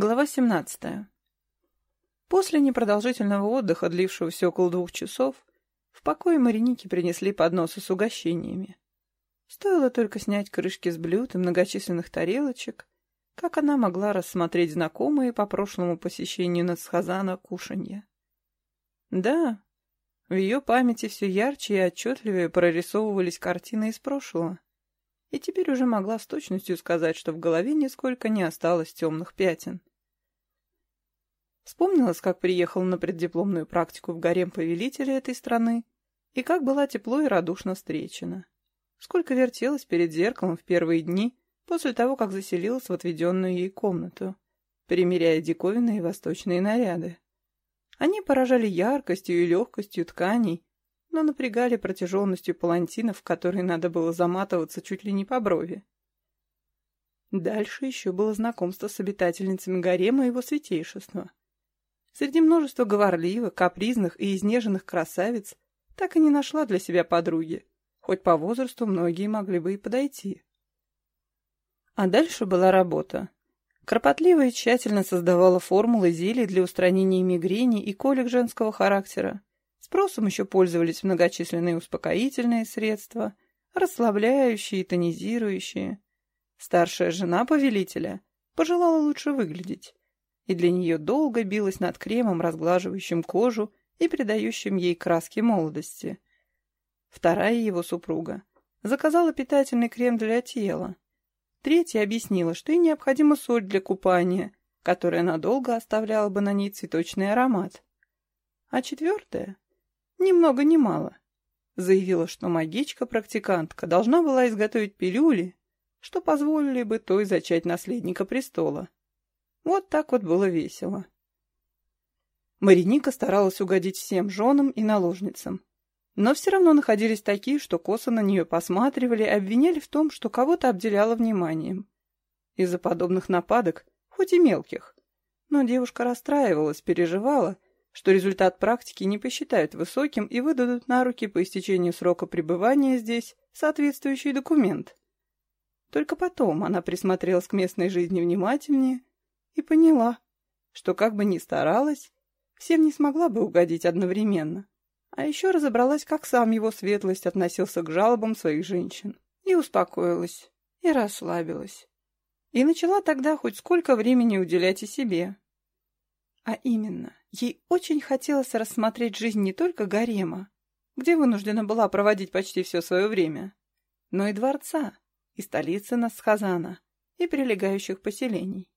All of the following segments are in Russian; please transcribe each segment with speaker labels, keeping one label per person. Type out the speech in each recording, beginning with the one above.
Speaker 1: Глава 17. После непродолжительного отдыха, длившегося около двух часов, в покое Мариники принесли подносы с угощениями. Стоило только снять крышки с блюд и многочисленных тарелочек, как она могла рассмотреть знакомые по прошлому посещению Нацхазана кушанья. Да, в ее памяти все ярче и отчетливее прорисовывались картины из прошлого и теперь уже могла с точностью сказать, что в голове нисколько не осталось темных пятен. Вспомнилась, как приехала на преддипломную практику в гарем повелителя этой страны, и как была тепло и радушно встречена. Сколько вертелась перед зеркалом в первые дни, после того, как заселилась в отведенную ей комнату, примеряя диковинные восточные наряды. Они поражали яркостью и легкостью тканей, но напрягали протяженностью палантинов, которые надо было заматываться чуть ли не по брови. Дальше еще было знакомство с обитательницами гарема его святейшества. Среди множества говорливых, капризных и изнеженных красавиц так и не нашла для себя подруги, хоть по возрасту многие могли бы и подойти. А дальше была работа. Кропотливо и тщательно создавала формулы зелий для устранения мигрени и колик женского характера, Спросом еще пользовались многочисленные успокоительные средства, расслабляющие и тонизирующие. Старшая жена повелителя пожелала лучше выглядеть, и для нее долго билась над кремом, разглаживающим кожу и придающим ей краски молодости. Вторая его супруга заказала питательный крем для тела. Третья объяснила, что ей необходима соль для купания, которая надолго оставляла бы на ней цветочный аромат. А четвертая ни много ни мало. Заявила, что магичка-практикантка должна была изготовить пилюли, что позволили бы той зачать наследника престола. Вот так вот было весело. Мариника старалась угодить всем женам и наложницам. Но все равно находились такие, что косо на нее посматривали и обвиняли в том, что кого-то обделяла вниманием. Из-за подобных нападок, хоть и мелких. Но девушка расстраивалась, переживала — что результат практики не посчитают высоким и выдадут на руки по истечению срока пребывания здесь соответствующий документ. Только потом она присмотрелась к местной жизни внимательнее и поняла, что как бы ни старалась, всем не смогла бы угодить одновременно. А еще разобралась, как сам его светлость относился к жалобам своих женщин. И успокоилась, и расслабилась. И начала тогда хоть сколько времени уделять и себе. А именно, Ей очень хотелось рассмотреть жизнь не только гарема, где вынуждена была проводить почти все свое время, но и дворца, и столицы Насхазана, и прилегающих поселений.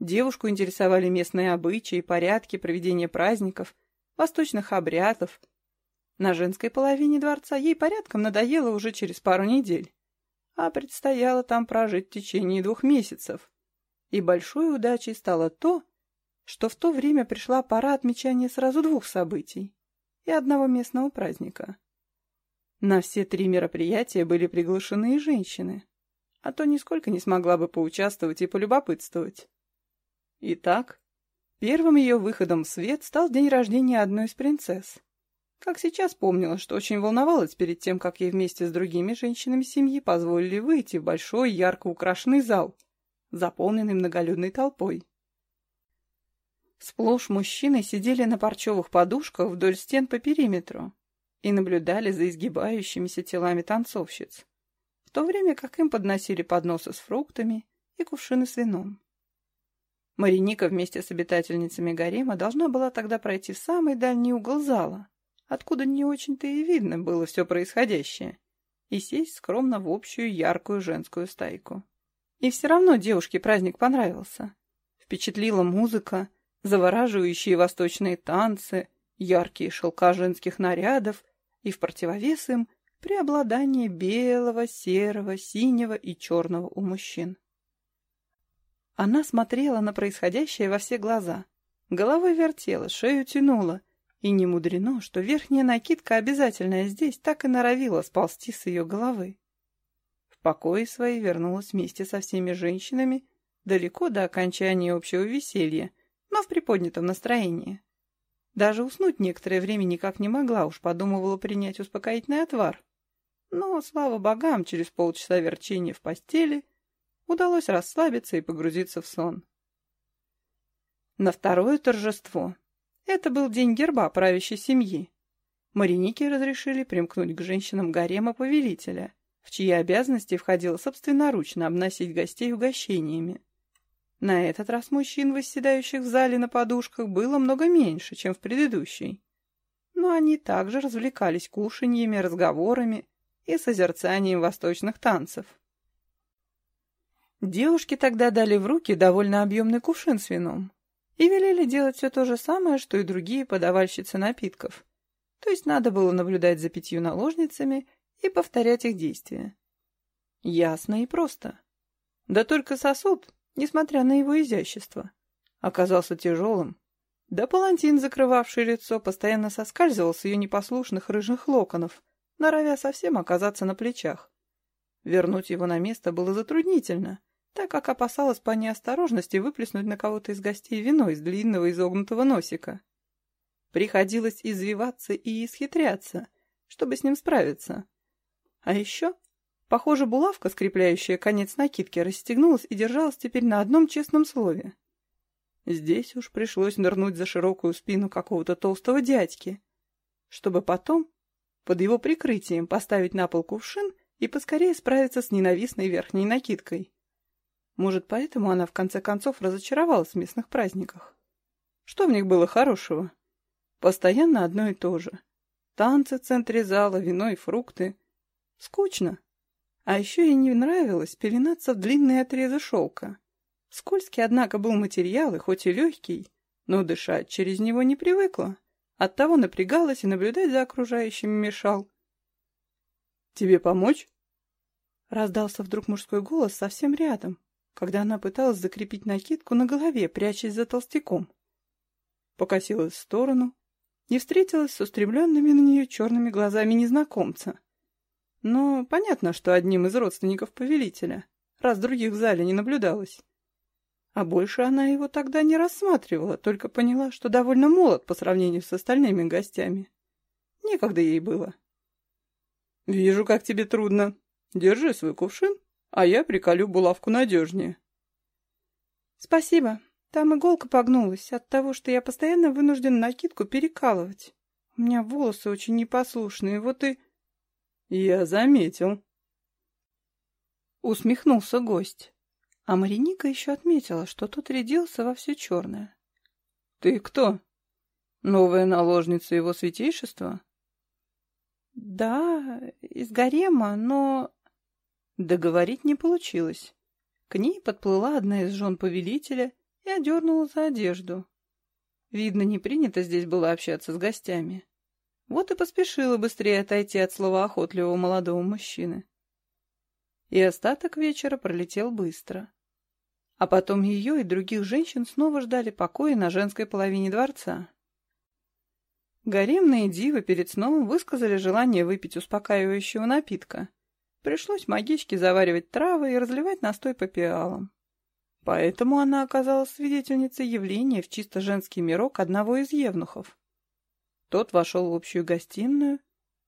Speaker 1: Девушку интересовали местные обычаи, порядки проведения праздников, восточных обрядов. На женской половине дворца ей порядком надоело уже через пару недель, а предстояло там прожить в течение двух месяцев. И большой удачей стало то, что в то время пришла пора отмечания сразу двух событий и одного местного праздника. На все три мероприятия были приглашены и женщины, а то нисколько не смогла бы поучаствовать и полюбопытствовать. Итак, первым ее выходом в свет стал день рождения одной из принцесс. Как сейчас помнила, что очень волновалась перед тем, как ей вместе с другими женщинами семьи позволили выйти в большой ярко украшенный зал, заполненный многолюдной толпой. Сплошь мужчины сидели на парчевых подушках вдоль стен по периметру и наблюдали за изгибающимися телами танцовщиц, в то время как им подносили подносы с фруктами и кувшины с вином. Мариника вместе с обитательницами гарема должна была тогда пройти в самый дальний угол зала, откуда не очень-то и видно было все происходящее, и сесть скромно в общую яркую женскую стайку. И все равно девушке праздник понравился. Впечатлила музыка, завораживающие восточные танцы, яркие шелка женских нарядов и в противовес им преобладание белого, серого, синего и черного у мужчин. Она смотрела на происходящее во все глаза, головой вертела, шею тянула, и не мудрено, что верхняя накидка, обязательная здесь, так и норовила сползти с ее головы. В покое свои вернулась вместе со всеми женщинами далеко до окончания общего веселья, но в приподнятом настроении. Даже уснуть некоторое время никак не могла, уж подумывала принять успокоительный отвар. Но, слава богам, через полчаса верчения в постели удалось расслабиться и погрузиться в сон. На второе торжество. Это был день герба правящей семьи. Мариники разрешили примкнуть к женщинам гарема повелителя, в чьи обязанности входило собственноручно обносить гостей угощениями. На этот раз мужчин, восседающих в зале на подушках, было много меньше, чем в предыдущий. Но они также развлекались кушаньями, разговорами и созерцанием восточных танцев. Девушки тогда дали в руки довольно объемный кувшин с вином и велели делать все то же самое, что и другие подавальщицы напитков. То есть надо было наблюдать за пятью наложницами и повторять их действия. Ясно и просто. Да только сосуд, несмотря на его изящество, оказался тяжелым. Да палантин, закрывавший лицо, постоянно соскальзывал с ее непослушных рыжих локонов, норовя совсем оказаться на плечах. Вернуть его на место было затруднительно, так как опасалась по неосторожности выплеснуть на кого-то из гостей вино из длинного изогнутого носика. Приходилось извиваться и исхитряться, чтобы с ним справиться. А еще, похоже, булавка, скрепляющая конец накидки, расстегнулась и держалась теперь на одном честном слове. Здесь уж пришлось нырнуть за широкую спину какого-то толстого дядьки, чтобы потом, под его прикрытием, поставить на пол кувшин и поскорее справиться с ненавистной верхней накидкой. Может, поэтому она в конце концов разочаровалась в местных праздниках. Что в них было хорошего? Постоянно одно и то же. Танцы в центре зала, вино и фрукты. Скучно. А еще ей не нравилось пеленаться в длинные отрезы шелка. Скользкий, однако, был материал, и хоть и легкий, но дышать через него не привыкла. Оттого напрягалась и наблюдать за окружающими мешал. «Тебе помочь?» Раздался вдруг мужской голос совсем рядом, когда она пыталась закрепить накидку на голове, прячась за толстяком. Покосилась в сторону и встретилась с устремленными на нее черными глазами незнакомца. Но понятно, что одним из родственников повелителя, раз других в зале не наблюдалось. А больше она его тогда не рассматривала, только поняла, что довольно молод по сравнению с остальными гостями. Некогда ей было. «Вижу, как тебе трудно. Держи свой кувшин а я приколю булавку надежнее. Спасибо. Там иголка погнулась от того, что я постоянно вынужден накидку перекалывать. У меня волосы очень непослушные, вот и... Я заметил. Усмехнулся гость. А Мариника еще отметила, что тот рядился во все черное. Ты кто? Новая наложница его святейшества? Да, из гарема, но... Договорить не получилось. К ней подплыла одна из жен повелителя и одернула за одежду. Видно, не принято здесь было общаться с гостями. Вот и поспешила быстрее отойти от слова охотливого молодого мужчины. И остаток вечера пролетел быстро. А потом ее и других женщин снова ждали покоя на женской половине дворца. Гаремные дивы перед сном высказали желание выпить успокаивающего напитка — Пришлось магичке заваривать травы и разливать настой по пиалам. Поэтому она оказалась свидетельницей явления в чисто женский мирок одного из евнухов. Тот вошел в общую гостиную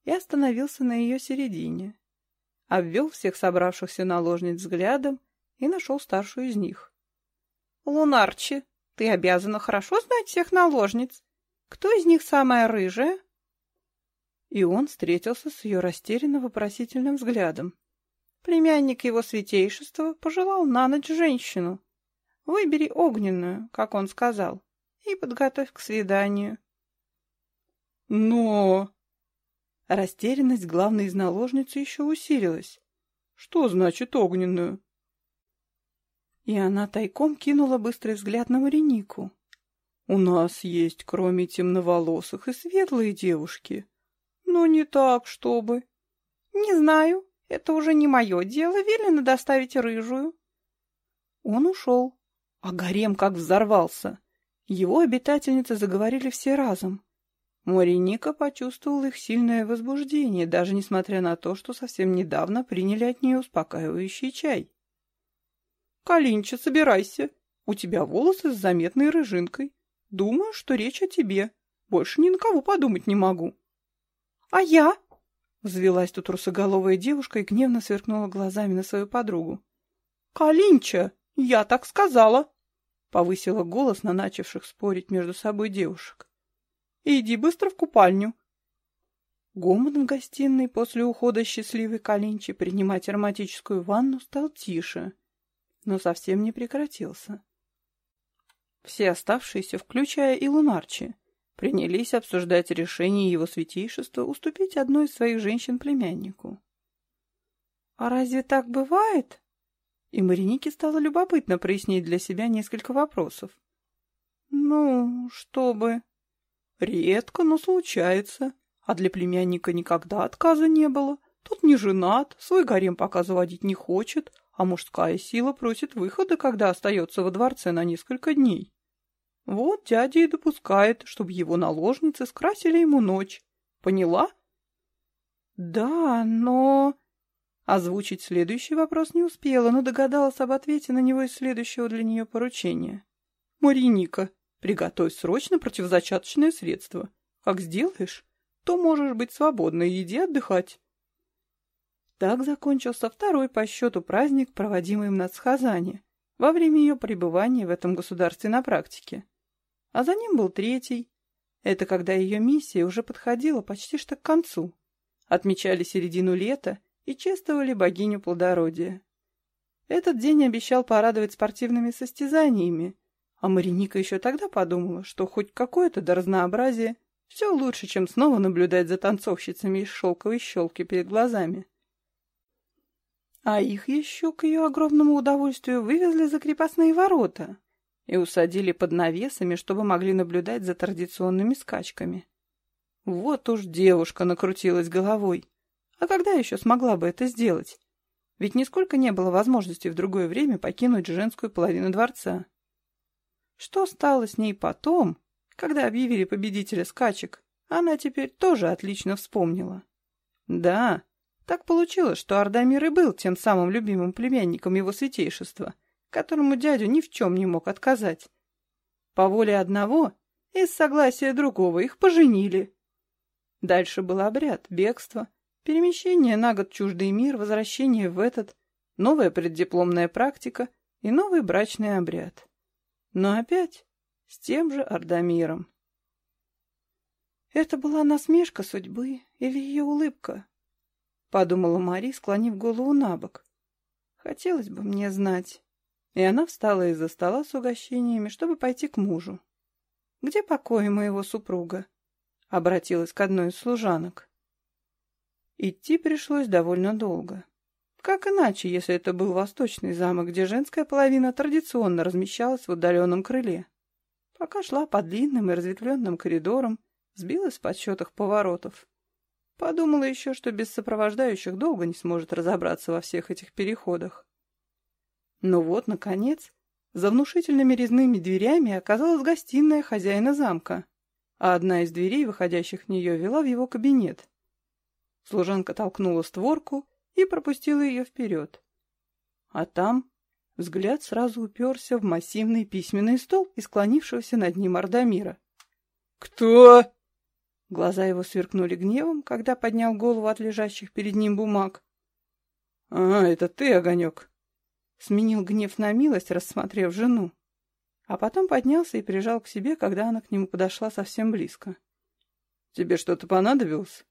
Speaker 1: и остановился на ее середине. Обвел всех собравшихся наложниц взглядом и нашел старшую из них. «Лунарчи, ты обязана хорошо знать всех наложниц. Кто из них самая рыжая?» И он встретился с ее растерянно-вопросительным взглядом. Племянник его святейшества пожелал на ночь женщину. Выбери огненную, как он сказал, и подготовь к свиданию. Но... Растерянность главной из наложницы еще усилилась. Что значит огненную? И она тайком кинула быстрый взгляд на Маринику. У нас есть, кроме темноволосых, и светлые девушки. «Ну, не так, чтобы...» «Не знаю. Это уже не мое дело. Велено доставить рыжую». Он ушел, а гарем как взорвался. Его обитательницы заговорили все разом. Мариника почувствовала их сильное возбуждение, даже несмотря на то, что совсем недавно приняли от нее успокаивающий чай. «Калинча, собирайся. У тебя волосы с заметной рыжинкой. Думаю, что речь о тебе. Больше ни на кого подумать не могу». «А я?» Взвелась тут русоголовая девушка и гневно сверкнула глазами на свою подругу. «Калинча, я так сказала!» Повысила голос на начавших спорить между собой девушек. «Иди быстро в купальню!» Гомон в гостиной после ухода счастливой Калинчи принимать ароматическую ванну стал тише, но совсем не прекратился. Все оставшиеся, включая и Лунарчи, принялись обсуждать решение его святейшества уступить одной из своих женщин племяннику. «А разве так бывает?» И Маринике стало любопытно прояснить для себя несколько вопросов. «Ну, чтобы...» «Редко, но случается. А для племянника никогда отказа не было. Тот не женат, свой гарем пока заводить не хочет, а мужская сила просит выхода, когда остается во дворце на несколько дней. Вот дядя и допускает, чтобы его наложницы скрасили ему ночь. Поняла? Да, но... Озвучить следующий вопрос не успела, но догадалась об ответе на него из следующего для нее поручения. «Мариника, приготовь срочно противозачаточное средство. Как сделаешь, то можешь быть свободна и иди отдыхать». Так закончился второй по счету праздник, проводимый им на Схазане, во время ее пребывания в этом государстве на практике. А за ним был третий. Это когда ее миссия уже подходила почти что к концу. Отмечали середину лета и чествовали богиню плодородия. Этот день обещал порадовать спортивными состязаниями, а Мариника еще тогда подумала, что хоть какое-то до все лучше, чем снова наблюдать за танцовщицами из шелковой щелки перед глазами. А их еще, к ее огромному удовольствию, вывезли за крепостные ворота и усадили под навесами, чтобы могли наблюдать за традиционными скачками. Вот уж девушка накрутилась головой. А когда еще смогла бы это сделать? Ведь нисколько не было возможности в другое время покинуть женскую половину дворца. Что стало с ней потом, когда объявили победителя скачек, она теперь тоже отлично вспомнила. Да, так получилось, что Ардамир и был тем самым любимым племянником его святейшества, которому дядю ни в чем не мог отказать. По воле одного и с согласия другого их поженили. Дальше был обряд, бегство, перемещение на год чуждый мир, возвращение в этот, новая преддипломная практика и новый брачный обряд. Но опять с тем же Ардамиром. Это была насмешка судьбы или ее улыбка? Подумала Мари, склонив голову на бок. Хотелось бы мне знать. И она встала из-за стола с угощениями, чтобы пойти к мужу. «Где покои моего супруга?» Обратилась к одной из служанок. Идти пришлось довольно долго. Как иначе, если это был восточный замок, где женская половина традиционно размещалась в удаленном крыле? Пока шла по длинным и разветвленным коридорам, сбилась в подсчетах поворотов. Подумала еще, что без сопровождающих долго не сможет разобраться во всех этих переходах. Но вот, наконец, за внушительными резными дверями оказалась гостиная хозяина замка, а одна из дверей, выходящих в нее, вела в его кабинет. Служанка толкнула створку и пропустила ее вперед. А там Взгляд сразу уперся в массивный письменный стол и склонившегося над ним Ардамира. «Кто?» Глаза его сверкнули гневом, когда поднял голову от лежащих перед ним бумаг. «А, это ты, Огонек!» Сменил гнев на милость, рассмотрев жену. А потом поднялся и прижал к себе, когда она к нему подошла совсем близко. «Тебе что-то понадобилось?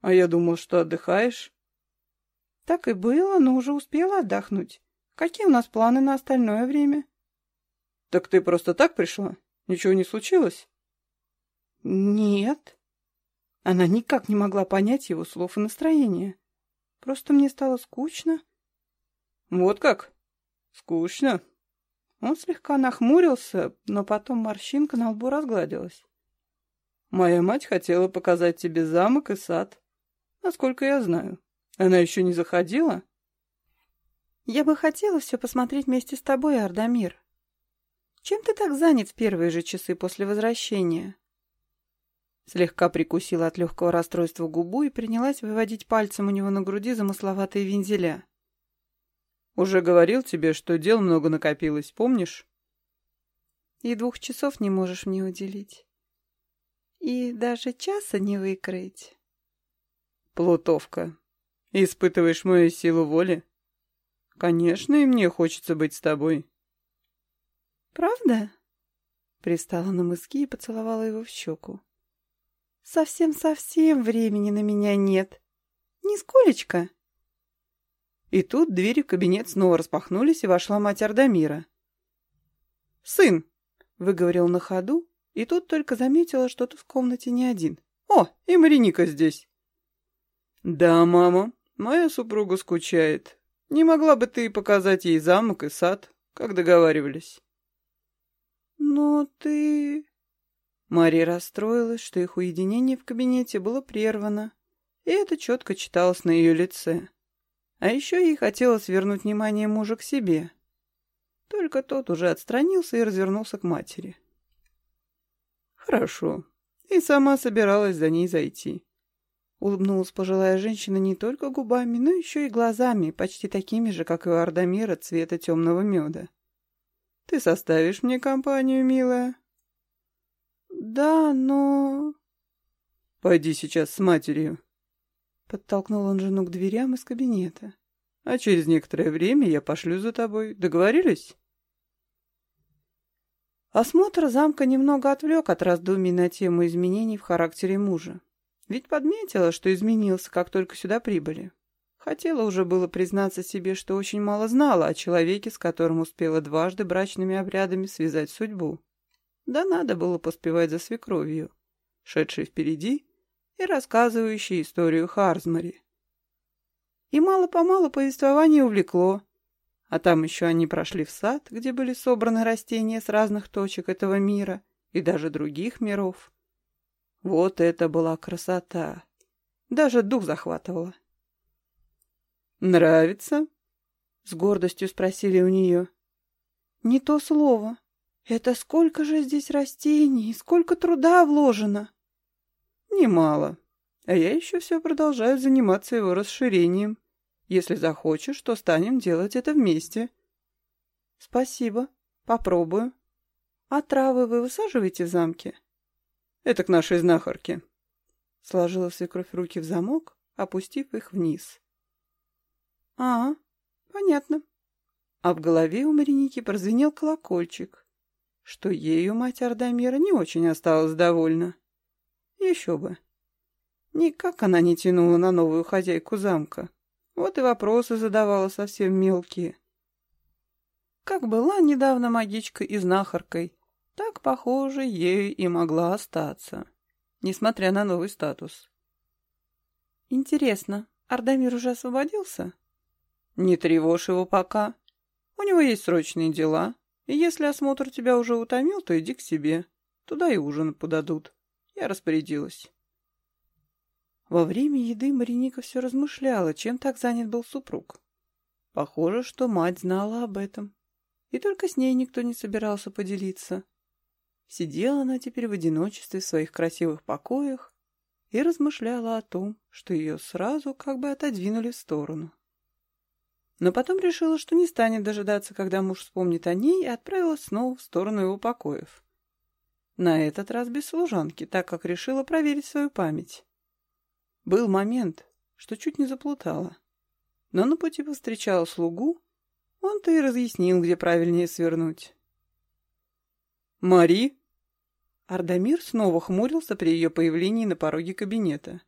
Speaker 1: А я думал, что отдыхаешь». «Так и было, но уже успела отдохнуть. Какие у нас планы на остальное время? Так ты просто так пришла? Ничего не случилось? Нет. Она никак не могла понять его слов и настроения. Просто мне стало скучно. Вот как? Скучно? Он слегка нахмурился, но потом морщинка на лбу разгладилась. Моя мать хотела показать тебе замок и сад. Насколько я знаю. Она еще не заходила? Я бы хотела все посмотреть вместе с тобой, Ардамир. Чем ты так занят в первые же часы после возвращения?» Слегка прикусила от легкого расстройства губу и принялась выводить пальцем у него на груди замысловатые вензеля. «Уже говорил тебе, что дел много накопилось, помнишь?» «И двух часов не можешь мне уделить. И даже часа не выкроить». «Плутовка, испытываешь мою силу воли?» Конечно, и мне хочется быть с тобой. Правда? Пристала на мыски и поцеловала его в щеку. Совсем-совсем времени на меня нет. Нисколечко. И тут двери в кабинет снова распахнулись, и вошла мать Ардамира. «Сын!» — выговорил на ходу, и тут только заметила, что тут в комнате не один. «О, и Мариника здесь!» «Да, мама, моя супруга скучает. Не могла бы ты показать ей замок и сад, как договаривались?» «Но ты...» Мария расстроилась, что их уединение в кабинете было прервано, и это четко читалось на ее лице. А еще ей хотелось вернуть внимание мужа к себе. Только тот уже отстранился и развернулся к матери. «Хорошо. И сама собиралась за ней зайти». Улыбнулась пожилая женщина не только губами, но еще и глазами, почти такими же, как и у Ардамира, цвета темного меда. «Ты составишь мне компанию, милая?» «Да, но...» «Пойди сейчас с матерью». Подтолкнул он жену к дверям из кабинета. «А через некоторое время я пошлю за тобой. Договорились?» Осмотр замка немного отвлек от раздумий на тему изменений в характере мужа. Ведь подметила, что изменился, как только сюда прибыли. Хотела уже было признаться себе, что очень мало знала о человеке, с которым успела дважды брачными обрядами связать судьбу. Да надо было поспевать за свекровью, шедшей впереди и рассказывающей историю Харзмари. И мало-помалу повествование увлекло, а там еще они прошли в сад, где были собраны растения с разных точек этого мира и даже других миров. Вот это была красота! Даже дух захватывала. «Нравится?» — с гордостью спросили у нее. «Не то слово», это сколько же здесь растений, сколько труда вложено? Немало. А я еще все продолжаю заниматься его расширением. Если захочешь, то станем делать это вместе. Спасибо. Попробую. А травы вы высаживаете в замке? Это к нашей знахарке. Сложила свекровь руки в замок, опустив их вниз. А, понятно. А в голове у Мариники прозвенел колокольчик что ею мать Ардамира не очень осталась довольна. Еще бы. Никак она не тянула на новую хозяйку замка. Вот и вопросы задавала совсем мелкие. Как была недавно магичкой и знахаркой, так, похоже, ею и могла остаться, несмотря на новый статус. Интересно, Ардамир уже освободился? Не тревожь его пока. У него есть срочные дела, и если осмотр тебя уже утомил, то иди к себе. Туда и ужин подадут. Я распорядилась. Во время еды Мариника все размышляла, чем так занят был супруг. Похоже, что мать знала об этом. И только с ней никто не собирался поделиться. Сидела она теперь в одиночестве в своих красивых покоях и размышляла о том, что ее сразу как бы отодвинули в сторону. Но потом решила, что не станет дожидаться, когда муж вспомнит о ней, и отправилась снова в сторону его покоев. На этот раз без служанки, так как решила проверить свою память. Был момент, что чуть не заплутала. Но на пути повстречала слугу, он-то и разъяснил, где правильнее свернуть. «Мари?» Ардамир снова хмурился при ее появлении на пороге кабинета.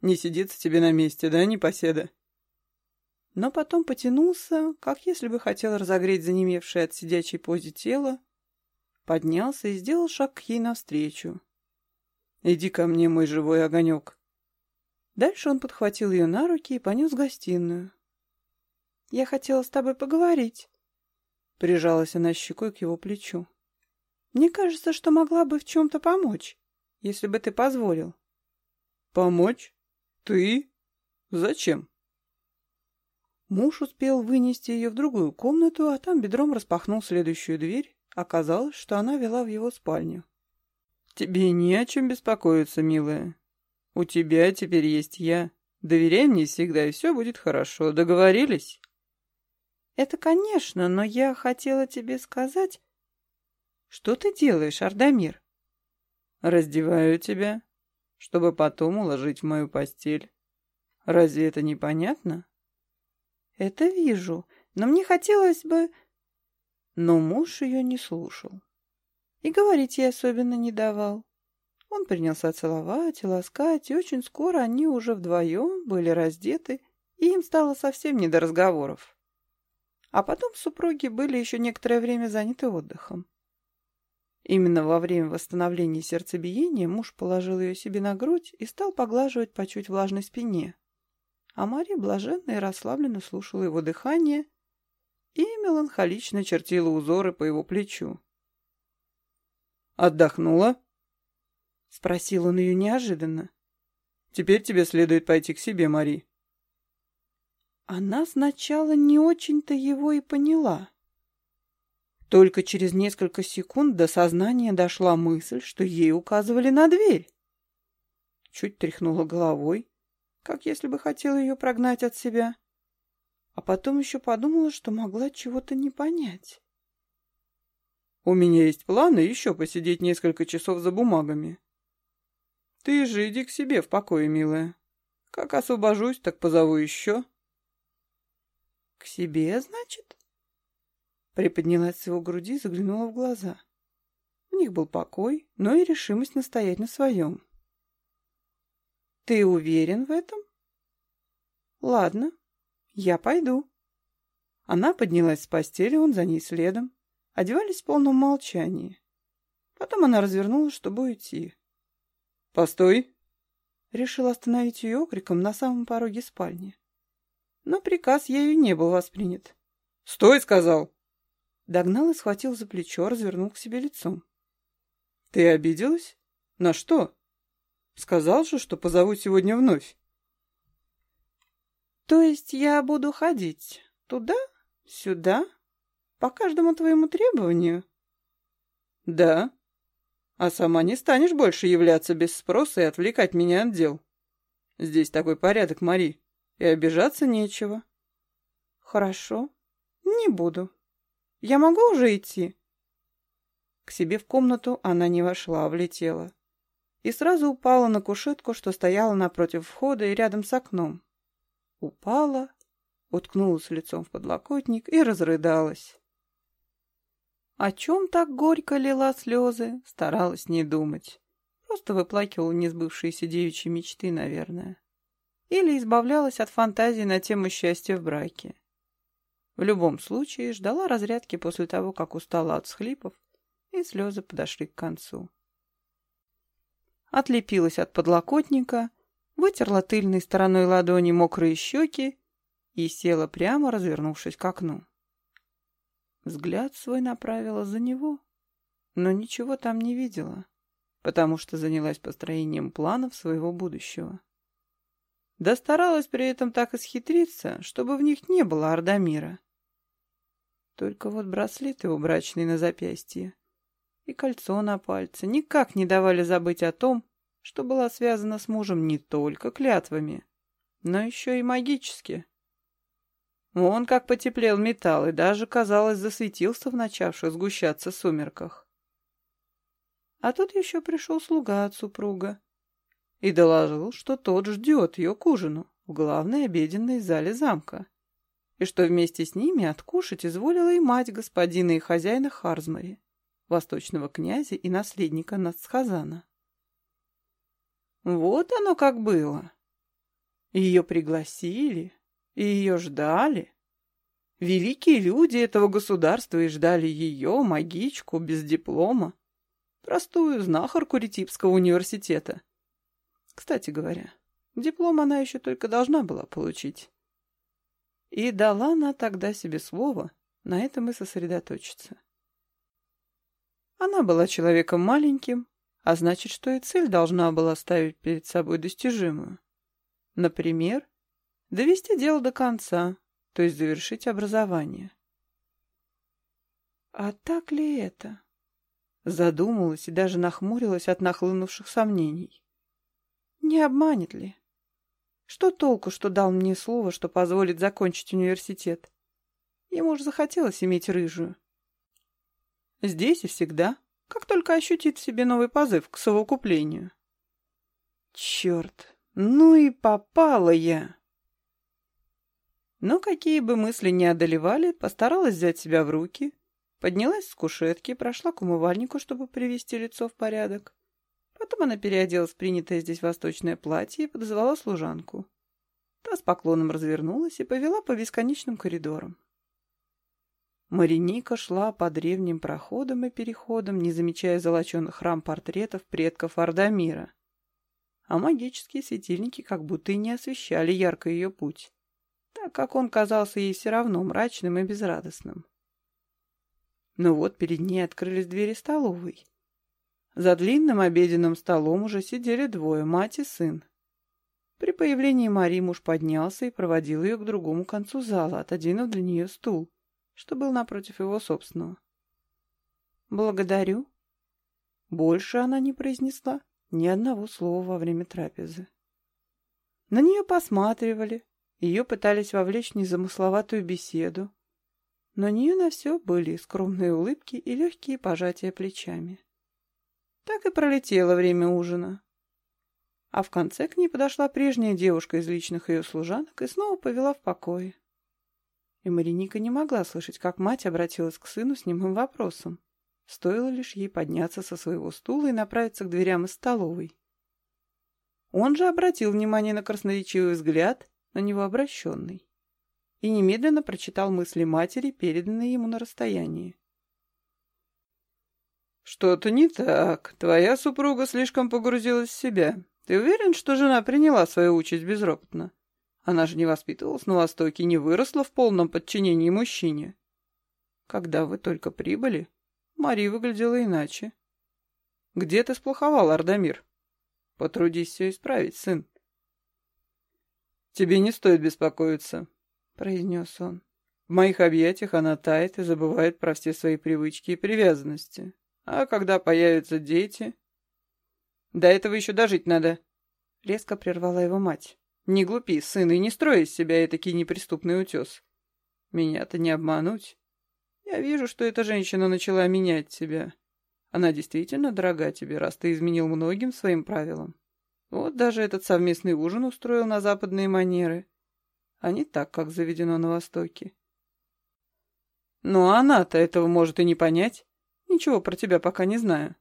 Speaker 1: «Не сидится тебе на месте, да, непоседа?» но потом потянулся, как если бы хотел разогреть занемевшее от сидячей позе тело, поднялся и сделал шаг к ей навстречу. «Иди ко мне, мой живой огонек». Дальше он подхватил ее на руки и понес в гостиную. «Я хотела с тобой поговорить», — прижалась она щекой к его плечу. «Мне кажется, что могла бы в чем-то помочь, если бы ты позволил». «Помочь? Ты? Зачем?» Муж успел вынести ее в другую комнату, а там бедром распахнул следующую дверь. Оказалось, что она вела в его спальню. «Тебе не о чем беспокоиться, милая. У тебя теперь есть я. Доверяй мне всегда, и все будет хорошо. Договорились?» «Это, конечно, но я хотела тебе сказать...» «Что ты делаешь, Ардамир?» «Раздеваю тебя, чтобы потом уложить в мою постель. Разве это непонятно?» «Это вижу, но мне хотелось бы...» Но муж ее не слушал. И говорить ей особенно не давал. Он принялся целовать и ласкать, и очень скоро они уже вдвоем были раздеты, и им стало совсем не до разговоров. А потом супруги были еще некоторое время заняты отдыхом. Именно во время восстановления сердцебиения муж положил ее себе на грудь и стал поглаживать по чуть влажной спине. А Мария блаженно и расслабленно слушала его дыхание и меланхолично чертила узоры по его плечу. «Отдохнула?» — спросил он ее неожиданно. «Теперь тебе следует пойти к себе, Мари». Она сначала не очень-то его и поняла. Только через несколько секунд до сознания дошла мысль, что ей указывали на дверь. Чуть тряхнула головой, как если бы хотела ее прогнать от себя. А потом еще подумала, что могла чего-то не понять. «У меня есть планы еще посидеть несколько часов за бумагами. Ты же иди к себе в покое, милая. Как освобожусь, так позову еще». «К себе, значит?» Приподнялась с его груди и заглянула в глаза. В них был покой, но и решимость настоять на своем. «Ты уверен в этом?» «Ладно, я пойду». Она поднялась с постели, он за ней следом. Одевались в полном молчании. Потом она развернулась, чтобы уйти. «Постой!» Решил остановить ее окриком на самом пороге спальни. Но приказ ею не был воспринят. «Стой!» — сказал. Догнал и схватил за плечо, развернул к себе лицом. «Ты обиделась? На что? Сказал же, что позову сегодня вновь». «То есть я буду ходить туда, сюда, по каждому твоему требованию?» «Да. А сама не станешь больше являться без спроса и отвлекать меня от дел. Здесь такой порядок, Мари, и обижаться нечего». «Хорошо, не буду». Я могу уже идти?» К себе в комнату она не вошла, а влетела. И сразу упала на кушетку, что стояла напротив входа и рядом с окном. Упала, уткнулась лицом в подлокотник и разрыдалась. О чем так горько лила слезы, старалась не думать. Просто выплакивала несбывшиеся девичьи мечты, наверное. Или избавлялась от фантазий на тему счастья в браке. В любом случае, ждала разрядки после того, как устала от схлипов, и слезы подошли к концу. Отлепилась от подлокотника, вытерла тыльной стороной ладони мокрые щеки и села прямо, развернувшись к окну. Взгляд свой направила за него, но ничего там не видела, потому что занялась построением планов своего будущего. Да старалась при этом так исхитриться, чтобы в них не было Ардамира. Только вот браслет его брачный на запястье и кольцо на пальце никак не давали забыть о том, что была связана с мужем не только клятвами, но еще и магически. Он как потеплел металл и даже, казалось, засветился в начавших сгущаться сумерках. А тут еще пришел слуга от супруга и доложил, что тот ждет ее к ужину в главной обеденной зале замка и что вместе с ними откушать изволила и мать господина и хозяина Харзмари, восточного князя и наследника Нацхазана. Вот оно как было. Ее пригласили, и ее ждали. Великие люди этого государства и ждали ее, магичку, без диплома, простую знахарку Ретипского университета. Кстати говоря, диплом она еще только должна была получить. И дала она тогда себе слово на этом и сосредоточиться. Она была человеком маленьким, а значит, что и цель должна была ставить перед собой достижимую. Например, довести дело до конца, то есть завершить образование. А так ли это? Задумалась и даже нахмурилась от нахлынувших сомнений. Не обманет ли? Что толку, что дал мне слово, что позволит закончить университет? Ему уж захотелось иметь рыжую. Здесь и всегда, как только ощутит в себе новый позыв к совокуплению. Черт, ну и попала я! Но какие бы мысли ни одолевали, постаралась взять себя в руки Поднялась с кушетки, прошла к умывальнику, чтобы привести лицо в порядок. Потом она переоделась в принятое здесь восточное платье и подозвала служанку. Та с поклоном развернулась и повела по бесконечным коридорам. Мариника шла по древним проходам и переходам, не замечая золоченных храм портретов предков Ардамира. А магические светильники как будто и не освещали ярко ее путь, так как он казался ей все равно мрачным и безрадостным. Но вот перед ней открылись двери столовой. За длинным обеденным столом уже сидели двое, мать и сын. При появлении Марии муж поднялся и проводил ее к другому концу зала, отодвинув для нее стул что был напротив его собственного. «Благодарю». Больше она не произнесла ни одного слова во время трапезы. На нее посматривали, ее пытались вовлечь в незамысловатую беседу, но у нее на все были скромные улыбки и легкие пожатия плечами. Так и пролетело время ужина. А в конце к ней подошла прежняя девушка из личных ее служанок и снова повела в покое и Мариника не могла слышать, как мать обратилась к сыну с немым вопросом. Стоило лишь ей подняться со своего стула и направиться к дверям из столовой. Он же обратил внимание на красноречивый взгляд, на него обращенный, и немедленно прочитал мысли матери, переданные ему на расстоянии. «Что-то не так. Твоя супруга слишком погрузилась в себя. Ты уверен, что жена приняла свою участь безропотно?» Она же не воспитывалась на Востоке не выросла в полном подчинении мужчине. Когда вы только прибыли, Мария выглядела иначе. Где ты сплоховал, Ардамир? Потрудись все исправить, сын. Тебе не стоит беспокоиться, произнес он. В моих объятиях она тает и забывает про все свои привычки и привязанности. А когда появятся дети... До этого еще дожить надо, резко прервала его мать. Не глупи, сын, и не строй из себя этакий неприступный утес. Меня-то не обмануть. Я вижу, что эта женщина начала менять тебя. Она действительно дорога тебе, раз ты изменил многим своим правилам. Вот даже этот совместный ужин устроил на западные манеры, а не так, как заведено на Востоке. Но она-то этого может и не понять. Ничего про тебя пока не знаю.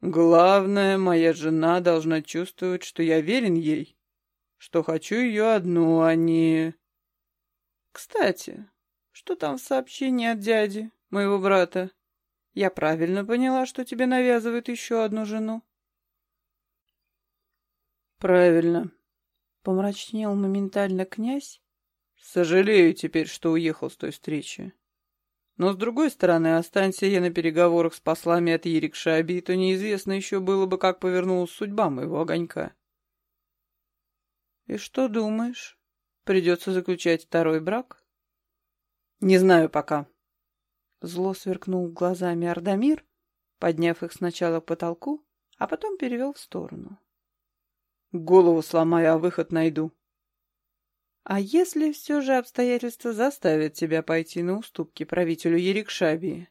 Speaker 1: Главное, моя жена должна чувствовать, что я верен ей, что хочу ее одну, а не... Кстати, что там в сообщении от дяди, моего брата? Я правильно поняла, что тебе навязывают еще одну жену? Правильно. Помрачнел моментально князь. Сожалею теперь, что уехал с той встречи. Но, с другой стороны, останься я на переговорах с послами от Ерикшаби, то неизвестно еще было бы, как повернулась судьба моего огонька. «И что думаешь? Придется заключать второй брак?» «Не знаю пока». Зло сверкнул глазами Ардамир, подняв их сначала к потолку, а потом перевел в сторону. «Голову сломаю, а выход найду». «А если все же обстоятельства заставят тебя пойти на уступки правителю Ерикшабии?»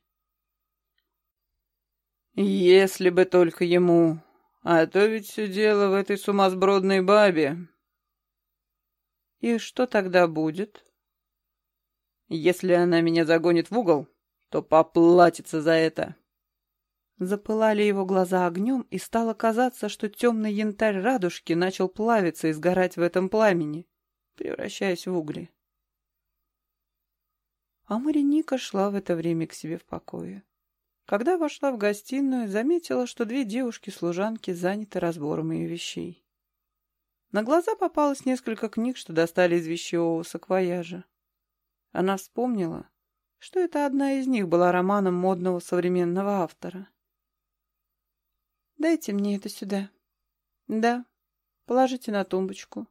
Speaker 1: «Если бы только ему, а то ведь все дело в этой сумасбродной бабе, и что тогда будет? Если она меня загонит в угол, то поплатится за это. Запылали его глаза огнем, и стало казаться, что темный янтарь радужки начал плавиться и сгорать в этом пламени, превращаясь в угли. А Мариника шла в это время к себе в покое. Когда вошла в гостиную, заметила, что две девушки-служанки заняты разбором ее вещей. На глаза попалось несколько книг, что достали из вещевого саквояжа. Она вспомнила, что это одна из них была романом модного современного автора. «Дайте мне это сюда». «Да, положите на тумбочку.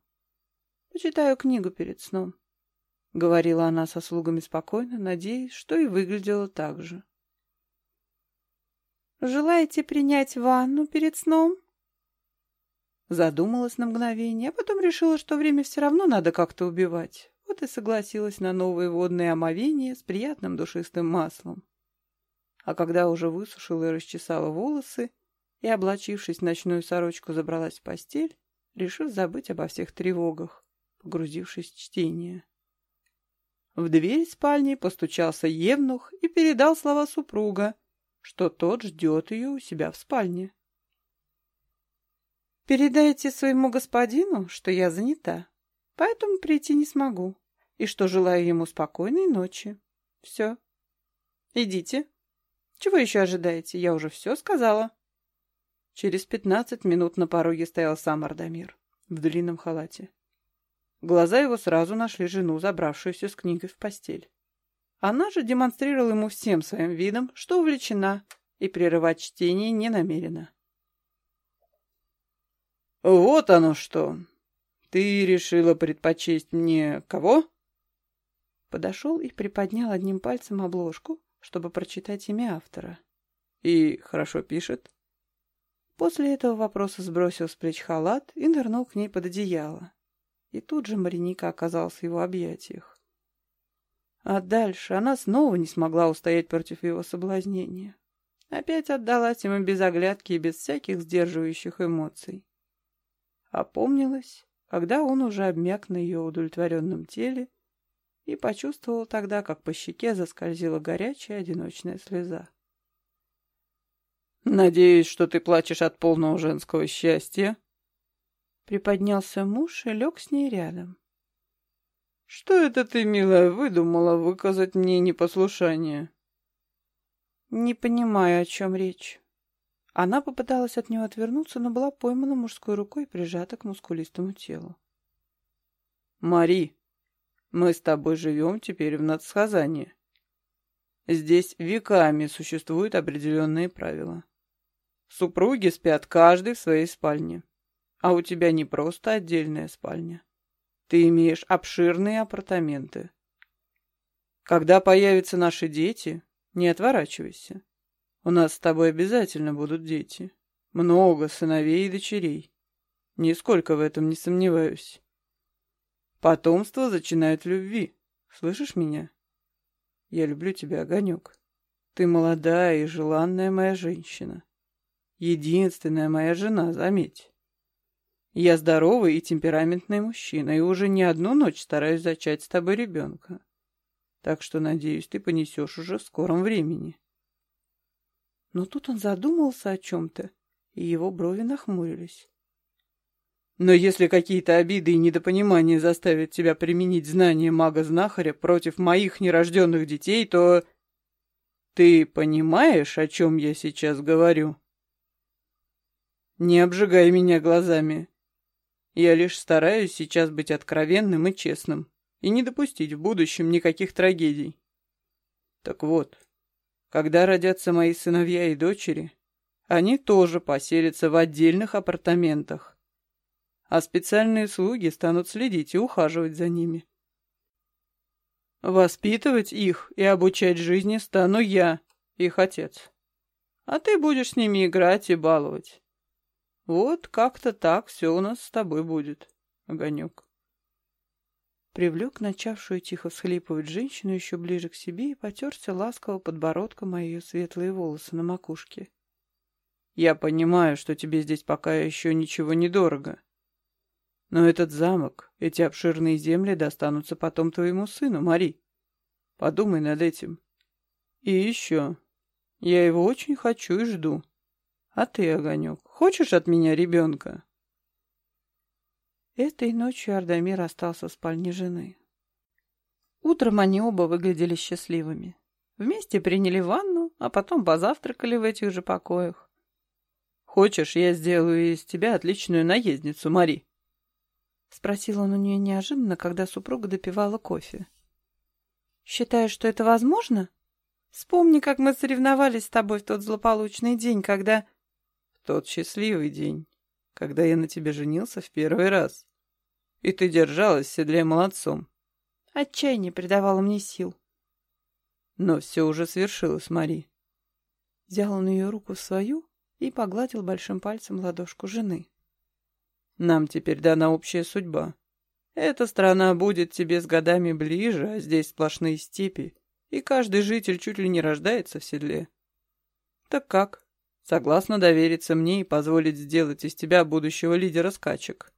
Speaker 1: Почитаю книгу перед сном», — говорила она со слугами спокойно, надеясь, что и выглядело так же. «Желаете принять ванну перед сном?» Задумалась на мгновение, а потом решила, что время все равно надо как-то убивать. Вот и согласилась на новые водные омовения с приятным душистым маслом. А когда уже высушила и расчесала волосы, и, облачившись в ночную сорочку, забралась в постель, решив забыть обо всех тревогах, погрузившись в чтение. В дверь спальни постучался Евнух и передал слова супруга, что тот ждет ее у себя в спальне. «Передайте своему господину, что я занята, поэтому прийти не смогу, и что желаю ему спокойной ночи. Все. Идите. Чего еще ожидаете? Я уже все сказала». Через пятнадцать минут на пороге стоял сам Ардамир в длинном халате. Глаза его сразу нашли жену, забравшуюся с книгой в постель. Она же демонстрировала ему всем своим видом, что увлечена и прерывать чтение не намерена.
Speaker 2: «Вот оно что! Ты решила предпочесть мне кого?»
Speaker 1: Подошел и приподнял одним пальцем обложку, чтобы прочитать имя автора.
Speaker 2: «И хорошо пишет?»
Speaker 1: После этого вопроса сбросил с плеч халат и нырнул к ней под одеяло. И тут же Мариника оказалась в его объятиях. А дальше она снова не смогла устоять против его соблазнения. Опять отдалась ему без оглядки и без всяких сдерживающих эмоций. Опомнилась, когда он уже обмяк на ее удовлетворенном теле и почувствовал тогда, как по щеке заскользила горячая одиночная слеза.
Speaker 2: «Надеюсь, что ты плачешь от полного женского счастья?»
Speaker 1: Приподнялся муж и лег с ней рядом.
Speaker 2: «Что это ты, милая, выдумала выказать мне непослушание?»
Speaker 1: «Не понимаю, о чем речь». Она попыталась от него отвернуться, но была поймана мужской рукой и прижата к мускулистому телу.
Speaker 2: «Мари, мы с тобой живем теперь в надсказании. Здесь веками существуют определенные правила. Супруги спят каждый в своей спальне. А у тебя не просто отдельная спальня. Ты имеешь обширные апартаменты. Когда появятся наши дети, не отворачивайся. У нас с тобой обязательно будут дети. Много сыновей и дочерей. Нисколько в этом не сомневаюсь. Потомство зачинает любви. Слышишь меня? Я люблю тебя, Огонек. Ты молодая и желанная моя женщина. Единственная моя жена, заметь. Я здоровый и темпераментный мужчина, и уже не одну ночь стараюсь зачать с тобой ребенка. Так что, надеюсь, ты понесешь уже в скором времени.
Speaker 1: Но тут он задумался о чем-то, и его брови нахмурились.
Speaker 2: Но если какие-то обиды и недопонимания заставят тебя применить знания мага-знахаря против моих нерожденных детей, то... Ты понимаешь, о чем я сейчас говорю? Не обжигай меня глазами. Я лишь стараюсь сейчас быть откровенным и честным и не допустить в будущем никаких трагедий. Так вот, когда родятся мои сыновья и дочери, они тоже поселятся в отдельных апартаментах, а специальные слуги станут следить и ухаживать за ними. Воспитывать их и обучать жизни стану я, их отец. А ты будешь с ними играть и баловать. Вот как-то так все у нас с тобой будет, Огонек.
Speaker 1: Привлек начавшую тихо всхлипывать женщину еще ближе к себе и потерся ласково подбородком о ее светлые волосы на макушке.
Speaker 2: Я понимаю, что тебе здесь пока еще ничего не дорого. Но этот замок, эти обширные земли достанутся потом твоему сыну, Мари. Подумай над этим. И еще. Я его очень хочу и жду. А ты, Огонек, хочешь от меня ребенка?»
Speaker 1: Этой ночью Ардамир остался в спальне жены. Утром они оба выглядели счастливыми. Вместе приняли ванну, а потом позавтракали в этих же покоях.
Speaker 2: «Хочешь, я сделаю из тебя отличную наездницу, Мари?»
Speaker 1: Спросил он у нее неожиданно, когда супруга допивала кофе. «Считаешь, что это возможно? Вспомни, как мы соревновались с тобой в тот злополучный день, когда...»
Speaker 2: тот счастливый день, когда я на тебе женился в первый раз. И ты держалась в седле молодцом.
Speaker 1: Отчаяние придавало мне сил.
Speaker 2: Но все уже свершилось, Мари.
Speaker 1: Взял он ее руку в свою и погладил большим пальцем ладошку жены.
Speaker 2: Нам теперь дана общая судьба. Эта страна будет тебе с годами ближе, а здесь сплошные степи, и каждый житель чуть ли не рождается в седле. Так как? Согласна довериться мне и позволить сделать из тебя будущего лидера скачек.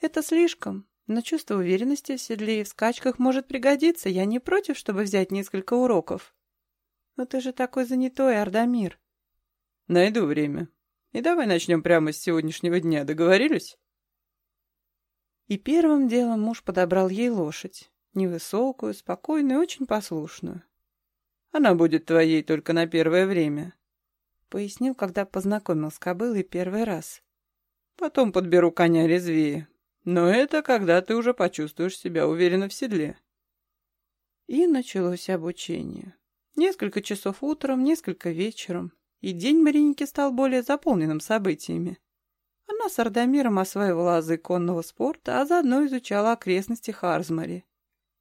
Speaker 1: Это слишком. Но чувство уверенности в седле и в скачках может пригодиться. Я не против, чтобы взять несколько уроков. Но ты же такой занятой, Ардамир.
Speaker 2: Найду время. И давай начнем прямо с сегодняшнего дня. Договорились?
Speaker 1: И первым делом муж подобрал ей лошадь. Невысокую, спокойную, очень послушную.
Speaker 2: Она будет твоей только на первое время.
Speaker 1: Пояснил, когда познакомил с кобылой первый раз.
Speaker 2: Потом подберу коня резвее. Но это когда ты уже почувствуешь себя уверенно в седле.
Speaker 1: И началось обучение. Несколько часов утром, несколько вечером. И день Мариники стал более заполненным событиями. Она с Ардамиром осваивала азы конного спорта, а заодно изучала окрестности Харзмари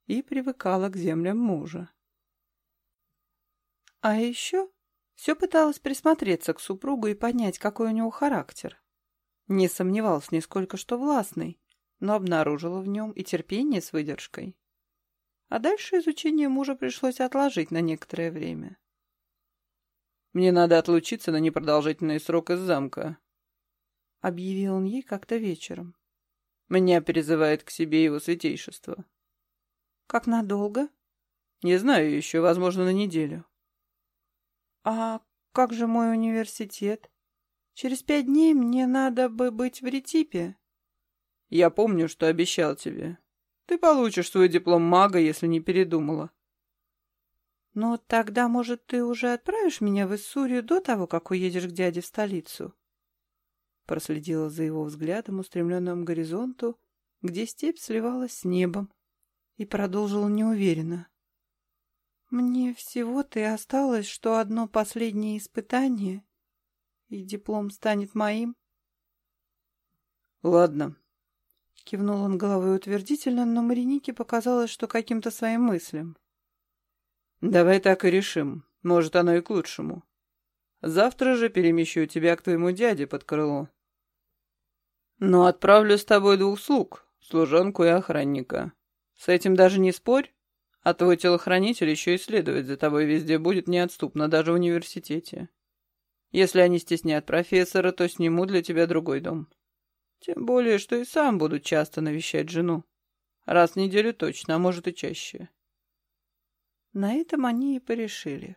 Speaker 1: и привыкала к землям мужа. А еще все пыталась присмотреться к супругу и понять, какой у него характер. Не сомневалась нисколько, что властный, но обнаружила в нем и терпение с выдержкой. А дальше изучение мужа пришлось отложить на некоторое время.
Speaker 2: «Мне надо отлучиться на непродолжительный срок из замка», —
Speaker 1: объявил он ей как-то вечером.
Speaker 2: «Меня призывает к себе его святейшество».
Speaker 1: «Как надолго?»
Speaker 2: «Не знаю еще, возможно, на неделю».
Speaker 1: «А как же мой университет? Через пять дней мне надо бы быть в Ретипе».
Speaker 2: Я помню, что обещал тебе. Ты получишь свой диплом мага, если не передумала.
Speaker 1: Но тогда, может, ты уже отправишь меня в Иссурию до того, как уедешь к дяде в столицу? Проследила за его взглядом, устремленным к горизонту, где степь сливалась с небом, и продолжила неуверенно. Мне всего-то и осталось, что одно последнее испытание, и диплом станет моим.
Speaker 2: Ладно,
Speaker 1: Кивнул он головой утвердительно, но Маринике показалось, что каким-то своим мыслям.
Speaker 2: «Давай так и решим. Может, оно и к лучшему. Завтра же перемещу тебя к твоему дяде под крыло. Но отправлю с тобой двух слуг, служанку и охранника. С этим даже не спорь, а твой телохранитель еще и следует за тобой везде будет неотступно, даже в университете. Если они стеснят профессора, то сниму для тебя другой дом». Тем более, что и сам буду часто навещать жену. Раз в неделю точно, а может и чаще.
Speaker 1: На этом они и порешили.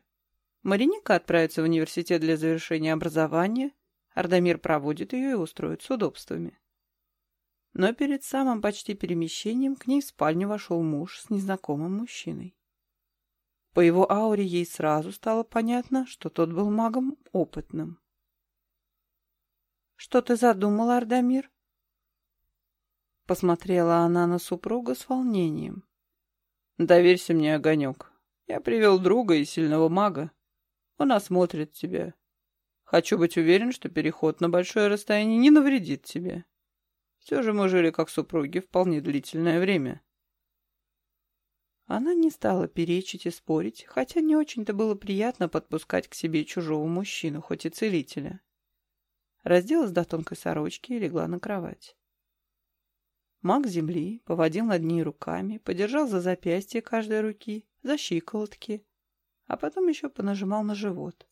Speaker 1: Мариника отправится в университет для завершения образования, Ардамир проводит ее и устроит с удобствами. Но перед самым почти перемещением к ней в спальню вошел муж с незнакомым мужчиной. По его ауре ей сразу стало понятно, что тот был магом опытным. «Что ты задумал, Ардамир?» Посмотрела она на супруга с волнением.
Speaker 2: «Доверься мне, Огонек. Я привел друга и сильного мага. Он осмотрит тебя. Хочу быть уверен, что переход на большое расстояние не навредит тебе. Все же мы жили как супруги вполне длительное время».
Speaker 1: Она не стала перечить и спорить, хотя не очень-то было приятно подпускать к себе чужого мужчину, хоть и целителя. Разделась до тонкой сорочки и легла на кровать. Маг земли поводил над ней руками, подержал за запястье каждой руки, за щиколотки, а потом еще понажимал на живот.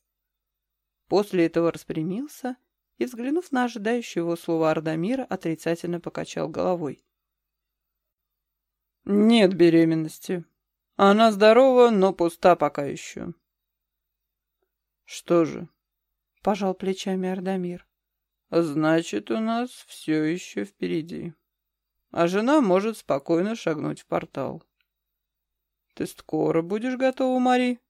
Speaker 1: После этого распрямился и, взглянув на ожидающего его слова Ардамира, отрицательно покачал головой.
Speaker 2: «Нет беременности. Она здорова, но пуста пока еще». «Что же?» — пожал плечами Ардамир. «Значит, у нас все еще впереди» а жена может спокойно шагнуть в портал. Ты скоро будешь готова, Мари?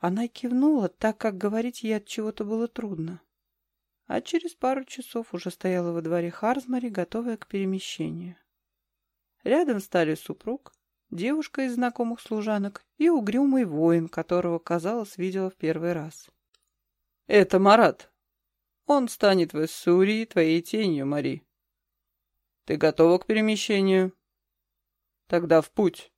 Speaker 1: Она кивнула, так как говорить ей от чего-то было трудно. А через пару часов уже стояла во дворе Харзмари, готовая к перемещению. Рядом стали супруг, девушка из знакомых служанок и угрюмый воин, которого, казалось, видела в первый раз.
Speaker 2: «Это Марат. Он станет в Иссурии твоей тенью, Мари», ты готова к перемещению? Тогда в путь.